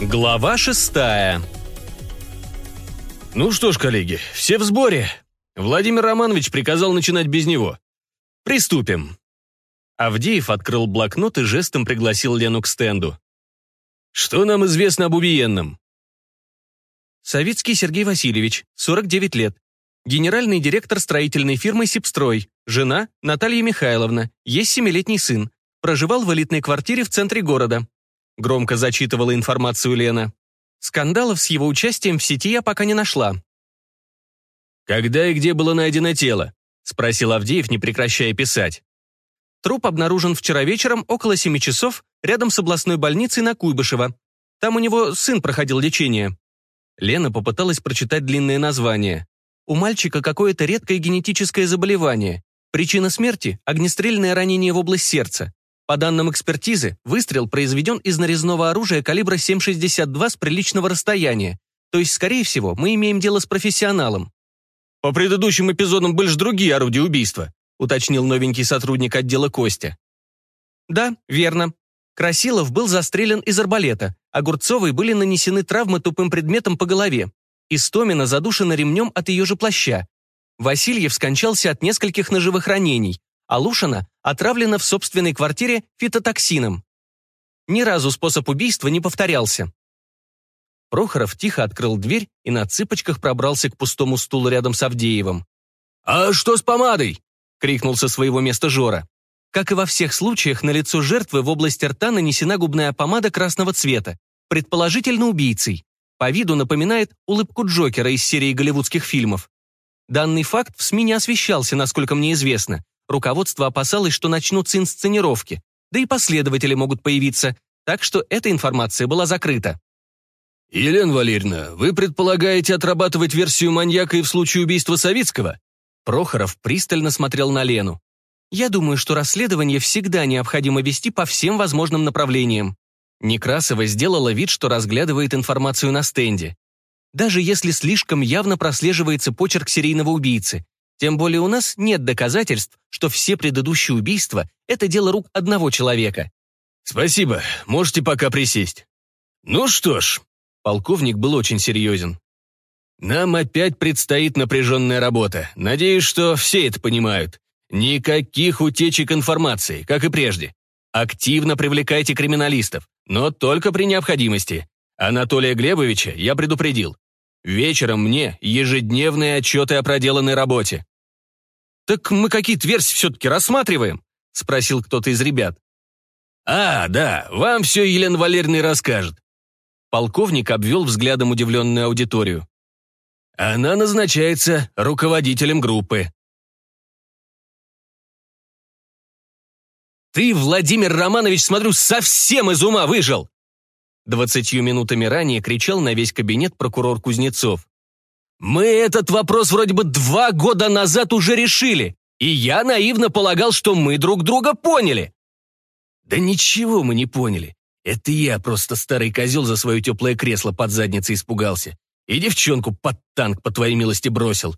Глава шестая. Ну что ж, коллеги, все в сборе. Владимир Романович приказал начинать без него. Приступим. Авдеев открыл блокнот и жестом пригласил Лену к стенду. Что нам известно об убиенном? Савицкий Сергей Васильевич, 49 лет. Генеральный директор строительной фирмы «Сибстрой». Жена Наталья Михайловна. Есть семилетний сын. Проживал в элитной квартире в центре города. Громко зачитывала информацию Лена. Скандалов с его участием в сети я пока не нашла. «Когда и где было найдено тело?» — спросил Авдеев, не прекращая писать. Труп обнаружен вчера вечером около семи часов рядом с областной больницей на Куйбышево. Там у него сын проходил лечение. Лена попыталась прочитать длинное название. У мальчика какое-то редкое генетическое заболевание. Причина смерти – огнестрельное ранение в область сердца. По данным экспертизы, выстрел произведен из нарезного оружия калибра 7,62 с приличного расстояния. То есть, скорее всего, мы имеем дело с профессионалом. «По предыдущим эпизодам были же другие орудия убийства», уточнил новенький сотрудник отдела Костя. «Да, верно. Красилов был застрелен из арбалета, а Гурцовой были нанесены травмы тупым предметом по голове. Истомина задушена ремнем от ее же плаща. Васильев скончался от нескольких ножевых ранений, а Лушина отравлена в собственной квартире фитотоксином. Ни разу способ убийства не повторялся. Прохоров тихо открыл дверь и на цыпочках пробрался к пустому стулу рядом с Авдеевым. «А что с помадой?» — крикнул со своего места Жора. Как и во всех случаях, на лицо жертвы в области рта нанесена губная помада красного цвета, предположительно убийцей. По виду напоминает улыбку Джокера из серии голливудских фильмов. Данный факт в СМИ не освещался, насколько мне известно, Руководство опасалось, что начнутся инсценировки, да и последователи могут появиться, так что эта информация была закрыта. «Елена Валерьевна, вы предполагаете отрабатывать версию маньяка и в случае убийства Савицкого?» Прохоров пристально смотрел на Лену. «Я думаю, что расследование всегда необходимо вести по всем возможным направлениям». Некрасова сделала вид, что разглядывает информацию на стенде. Даже если слишком явно прослеживается почерк серийного убийцы, тем более у нас нет доказательств, что все предыдущие убийства — это дело рук одного человека. «Спасибо, можете пока присесть». «Ну что ж», — полковник был очень серьезен. «Нам опять предстоит напряженная работа. Надеюсь, что все это понимают. Никаких утечек информации, как и прежде. Активно привлекайте криминалистов, но только при необходимости. Анатолия Глебовича я предупредил. Вечером мне ежедневные отчеты о проделанной работе. «Так мы какие-то все-таки рассматриваем?» — спросил кто-то из ребят. «А, да, вам все Елена Валерьевна расскажет». Полковник обвел взглядом удивленную аудиторию. «Она назначается руководителем группы». «Ты, Владимир Романович, смотрю, совсем из ума выжил!» Двадцатью минутами ранее кричал на весь кабинет прокурор Кузнецов. Мы этот вопрос вроде бы два года назад уже решили, и я наивно полагал, что мы друг друга поняли. Да ничего мы не поняли. Это я просто старый козел за свое теплое кресло под задницей испугался. И девчонку под танк, по твоей милости, бросил.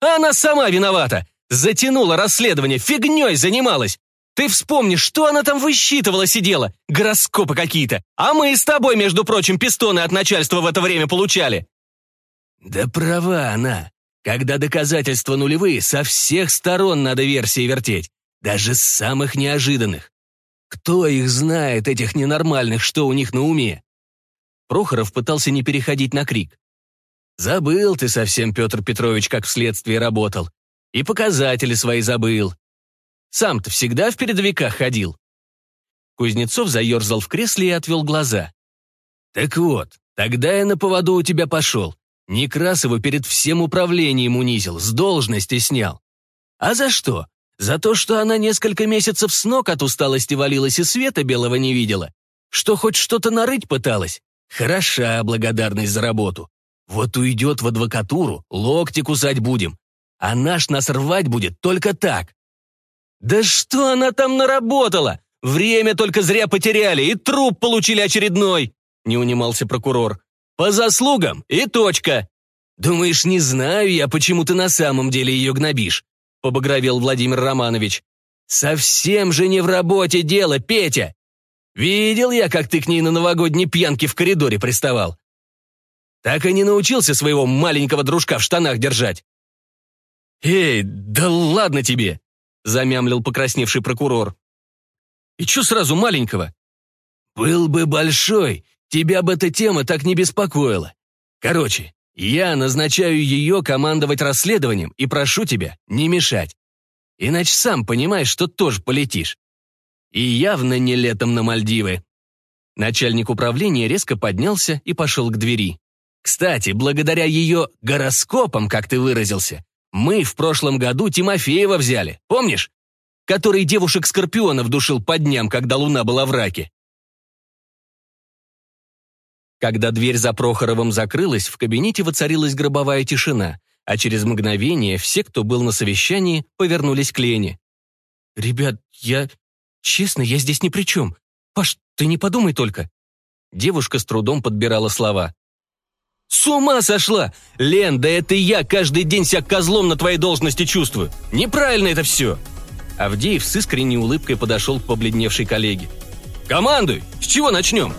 Она сама виновата. Затянула расследование, фигней занималась. Ты вспомни, что она там высчитывала сидела? Гороскопы какие-то. А мы с тобой, между прочим, пистоны от начальства в это время получали. Да права она. Когда доказательства нулевые, со всех сторон надо версии вертеть, даже с самых неожиданных. Кто их знает, этих ненормальных, что у них на уме? Прохоров пытался не переходить на крик. Забыл ты совсем, Петр Петрович, как вследствие работал. И показатели свои забыл. Сам-то всегда в передовиках ходил. Кузнецов заерзал в кресле и отвел глаза. Так вот, тогда я на поводу у тебя пошел. Некрасову перед всем управлением унизил, с должности снял. А за что? За то, что она несколько месяцев с ног от усталости валилась и света белого не видела? Что хоть что-то нарыть пыталась? Хороша благодарность за работу. Вот уйдет в адвокатуру, локти кусать будем. А наш нас рвать будет только так. Да что она там наработала? Время только зря потеряли и труп получили очередной, не унимался прокурор. По заслугам и точка. Думаешь, не знаю я, почему ты на самом деле ее гнобишь? Побагровел Владимир Романович. Совсем же не в работе дело, Петя. Видел я, как ты к ней на новогодней пьянке в коридоре приставал. Так и не научился своего маленького дружка в штанах держать. «Эй, да ладно тебе!» — замямлил покрасневший прокурор. «И чё сразу маленького?» «Был бы большой, тебя бы эта тема так не беспокоила. Короче, я назначаю ее командовать расследованием и прошу тебя не мешать. Иначе сам понимаешь, что тоже полетишь. И явно не летом на Мальдивы». Начальник управления резко поднялся и пошел к двери. «Кстати, благодаря ее гороскопам, как ты выразился, мы в прошлом году Тимофеева взяли, помнишь? Который девушек-скорпионов душил по дням, когда луна была в раке. Когда дверь за Прохоровым закрылась, в кабинете воцарилась гробовая тишина, а через мгновение все, кто был на совещании, повернулись к Лене. «Ребят, я... Честно, я здесь ни при чем. Паш, ты не подумай только». Девушка с трудом подбирала слова. «С ума сошла! Лен, да это я каждый день себя козлом на твоей должности чувствую. Неправильно это все!» Авдеев с искренней улыбкой подошел к побледневшей коллеге. «Командуй! С чего начнем?»